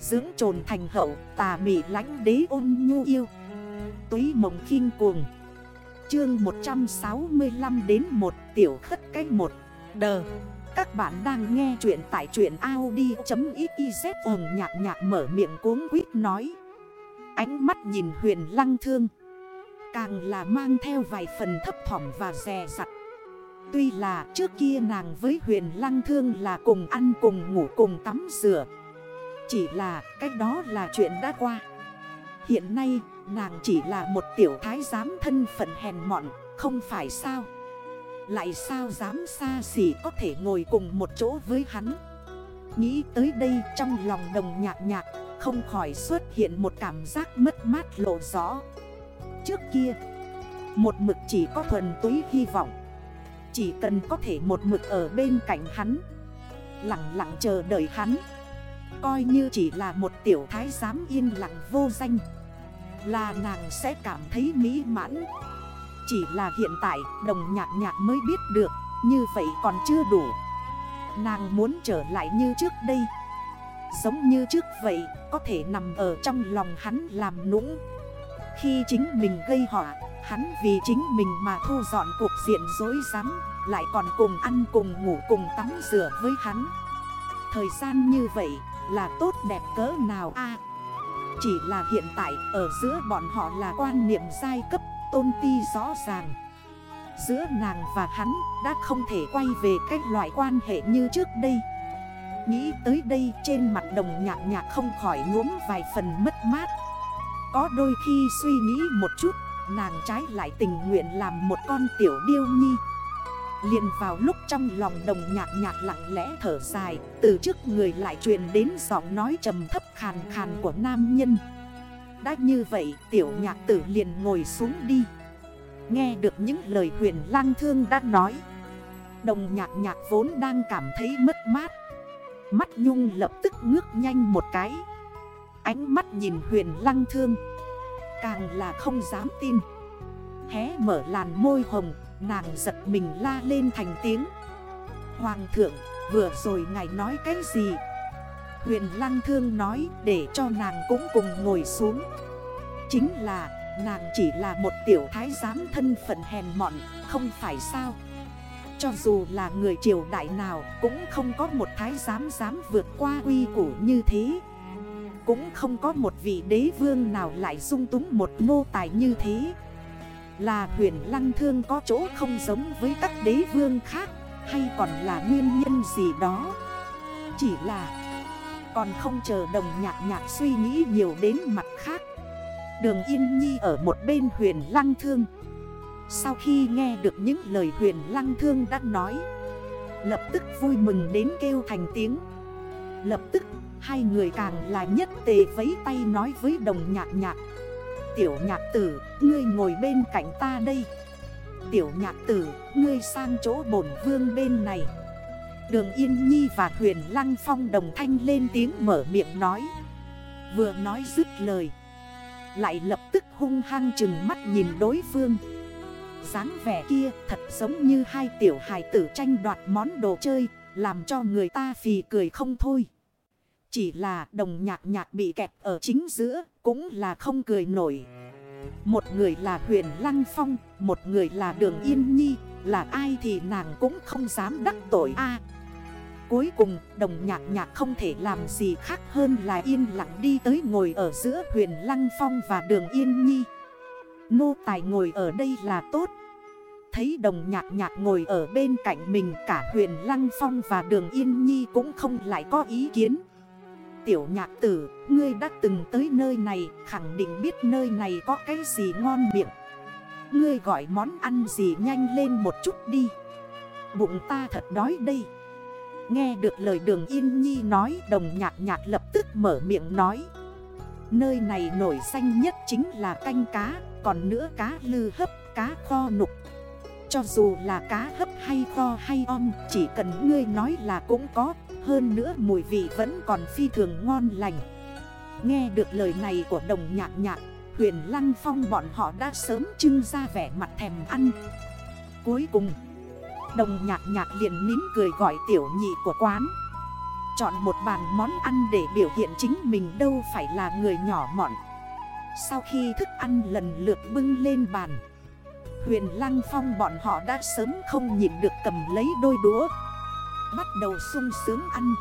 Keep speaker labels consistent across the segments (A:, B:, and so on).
A: Dưỡng trồn thành hậu, tà mị lánh đế ôn nhu yêu. Túy mộng khinh cuồng. Chương 165 đến 1 tiểu khất cách 1 Đờ. Các bạn đang nghe chuyện tại truyện Audi.xyz ồn nhạc nhạc mở miệng cuốn quýt nói. Ánh mắt nhìn huyền lăng thương. Càng là mang theo vài phần thấp thỏm và rè rặt Tuy là trước kia nàng với huyền lăng thương là cùng ăn cùng ngủ cùng tắm rửa chỉ là cách đó là chuyện đã qua. Hiện nay, nàng chỉ là một tiểu thái giám thân phận hèn mọn, Không phải sao? Lại sao dám xa xỉ có thể ngồi cùng một chỗ với hắn? Nghĩ tới đây trong lòng đồng nhạc nhạc, Không khỏi xuất hiện một cảm giác mất mát lộ rõ. Trước kia, Một mực chỉ có thuần túy hy vọng. Chỉ cần có thể một mực ở bên cạnh hắn, Lặng lặng chờ đợi hắn Coi như chỉ là một tiểu thái giám yên lặng vô danh. Là nàng sẽ cảm thấy mỹ mãn. Chỉ là hiện tại, đồng nhạc nhạc mới biết được, Như vậy còn chưa đủ. Nàng muốn trở lại như trước đây. Giống như trước vậy, Có thể nằm ở trong lòng hắn làm nũng. Khi chính mình gây họa, Hắn vì chính mình mà thu dọn cuộc diện dối rắm, Lại còn cùng ăn cùng ngủ cùng tắm rửa với hắn. Thời gian như vậy là tốt đẹp cỡ nào? A. Chỉ là hiện tại, ở giữa bọn họ là quan niệm giai cấp, tôn ti rõ ràng. Giữa nàng và hắn đã không thể quay về cách loại quan hệ như trước đây. Nghĩ tới đây, trên mặt đồng nhạc nhạc không khỏi nhuốm vài phần mất mát. Có đôi khi suy nghĩ một chút, Nàng trái lại tình nguyện làm một con tiểu điêu nhi liền vào lúc trong lòng đồng nhạc nhạc lặng lẽ thở dài, Từ trước người lại truyền đến giọng nói trầm thấp khàn khàn của nam nhân. Đã như vậy, tiểu nhạc tử liền ngồi xuống đi. Nghe được những lời huyền lang thương đã nói, Đồng nhạc nhạc vốn đang cảm thấy mất mát. Mắt nhung lập tức ngước nhanh một cái. Ánh mắt nhìn huyền lăng thương, Càng là không dám tin. Hé mở làn môi hồng, Nàng giật mình la lên thành tiếng. Hoàng thượng, vừa rồi ngài nói cái gì? Huyền lăng thương nói để cho nàng cũng cùng ngồi xuống. Chính là, nàng chỉ là một tiểu thái giám thân phận hèn mọn, Không phải sao? Cho dù là người triều đại nào Cũng không có một thái giám dám vượt qua uy củ như thế. Cũng không có một vị đế vương nào lại dung túng một nô tài như thế là huyền lăng thương có chỗ không giống với các đế vương khác, Hay còn là nguyên nhân gì đó? Chỉ là còn không chờ đồng nhạc nhạc suy nghĩ nhiều đến mặt khác. Đường Yên Nhi ở một bên huyền lăng thương. Sau khi nghe được những lời huyền lăng thương đã nói, Lập tức vui mừng đến kêu thành tiếng. Lập tức, hai người càng là nhất tề vấy tay nói với đồng nhạc nhạc. Tiểu nhạc tử, ngươi ngồi bên cạnh ta đây. Tiểu nhạc tử, ngươi sang chỗ bổn vương bên này. Đường Yên Nhi và Huyền Lăng Phong đồng thanh lên tiếng mở miệng nói. Vừa nói dứt lời Lại lập tức hung hăng chừng mắt nhìn đối phương. Dáng vẻ kia thật giống như hai tiểu hài tử tranh đoạt món đồ chơi Làm cho người ta phì cười không thôi chỉ là đồng nhạc nhạc bị kẹp ở chính giữa cũng là không cười nổi. Một người là huyền Lăng Phong, một người là đường Yên Nhi, là ai thì nàng cũng không dám đắc tội a Cuối cùng đồng nhạc nhạc không thể làm gì khác hơn là yên lặng đi tới ngồi ở giữa huyền Lăng Phong và đường Yên Nhi. Nô tài ngồi ở đây là tốt. Thấy đồng nhạc nhạc ngồi ở bên cạnh mình cả huyền Lăng Phong và đường Yên Nhi cũng không lại có ý kiến tiểu nhạc tử, ngươi đã từng tới nơi này, khẳng định biết nơi này có cái gì ngon miệng. Ngươi gọi món ăn gì nhanh lên một chút đi. Bụng ta thật đói đây. Nghe được lời đường Yên Nhi nói đồng nhạc nhạc lập tức mở miệng nói. Nơi này nổi danh nhất chính là canh cá, còn nữa cá lư hấp, cá kho nục. Cho dù là cá hấp hay kho hay om, chỉ cần ngươi nói là cũng có, hơn nữa mùi vị vẫn còn phi thường ngon lành. Nghe được lời này của đồng nhạc nhạc, Huyền Lăng Phong bọn họ đã sớm trưng ra vẻ mặt thèm ăn. Cuối cùng, Đồng nhạc nhạc liền nín cười gọi tiểu nhị của quán. Chọn một bàn món ăn để biểu hiện chính mình đâu phải là người nhỏ mọn. Sau khi thức ăn lần lượt bưng lên bàn, Huyền Lăng Phong bọn họ đã sớm không nhịn được cầm lấy đôi đũa. Bắt đầu sung sướng ăn.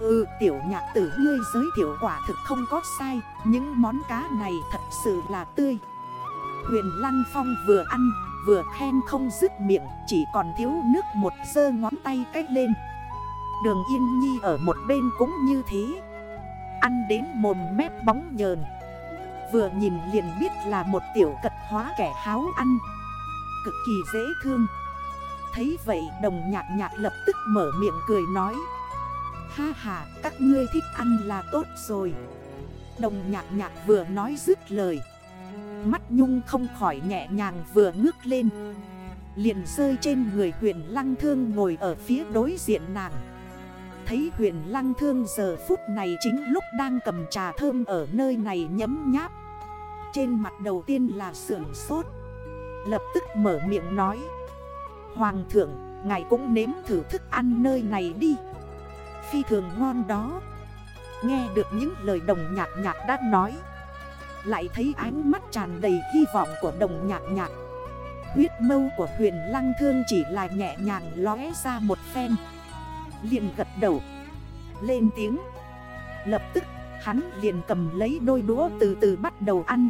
A: Ừ tiểu nhạc tử, ngươi giới thiệu quả thực không có sai, Những món cá này thật sự là tươi. Huyền Lăng Phong vừa ăn, vừa khen không dứt miệng, Chỉ còn thiếu nước một sơ ngón tay cách lên. Đường Yên Nhi ở một bên cũng như thế. Ăn đến mồm mép bóng nhờn. Vừa nhìn liền biết là một tiểu cật hóa kẻ háo ăn. Cực kỳ dễ thương. Thấy vậy, đồng nhạc nhạc lập tức mở miệng cười nói. Ha ha, các ngươi thích ăn là tốt rồi. Đồng nhạc nhạc vừa nói dứt lời. Mắt nhung không khỏi nhẹ nhàng vừa ngước lên. Liền rơi trên người huyền lăng thương ngồi ở phía đối diện nàng. Thấy huyền lăng thương giờ phút này chính lúc đang cầm trà thơm ở nơi này nhấm nháp. Trên mặt đầu tiên là sưởng sốt. Lập tức mở miệng nói. Hoàng thượng, ngài cũng nếm thử thức ăn nơi này đi. Phi thường ngon đó. Nghe được những lời đồng nhạc nhạc đã nói Lại thấy ánh mắt tràn đầy hy vọng của đồng nhạc nhạc. Huyết mâu của huyền lăng thương chỉ là nhẹ nhàng lóe ra một phen. Liền gật đầu Lên tiếng. Lập tức hắn liền cầm lấy đôi đũa từ từ bắt đầu ăn.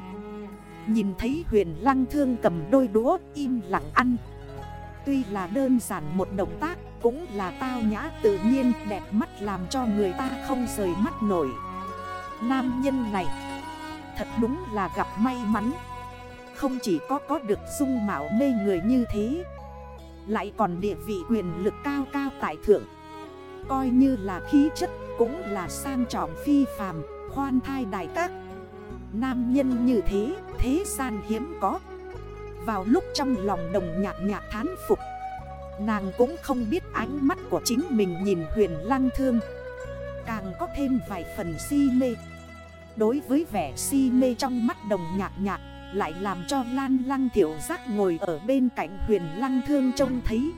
A: Nhìn thấy huyền lăng thương cầm đôi đũa im lặng ăn Tuy là đơn giản một động tác Cũng là tao nhã tự nhiên đẹp mắt làm cho người ta không rời mắt nổi. Nam nhân này Thật đúng là gặp may mắn. Không chỉ có có được dung mạo mê người như thế Lại còn địa vị quyền lực cao cao tại thượng. Coi như là khí chất cũng là sang trọng phi phàm Khoan thai đại các Nam nhân như thế, thế gian hiếm có. Vào lúc trong lòng đồng nhạc nhạc thán phục. Nàng cũng không biết ánh mắt của chính mình nhìn huyền lăng thương. Càng có thêm vài phần si mê. Đối với vẻ si mê trong mắt đồng nhạc nhạc, Lại làm cho lan lăng thiểu giác ngồi ở bên cạnh huyền lăng thương trông thấy.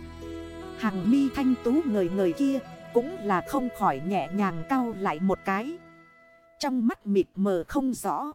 A: Hàng mi thanh tú người người kia Cũng là không khỏi nhẹ nhàng cao lại một cái. Trong mắt mịt mờ không rõ.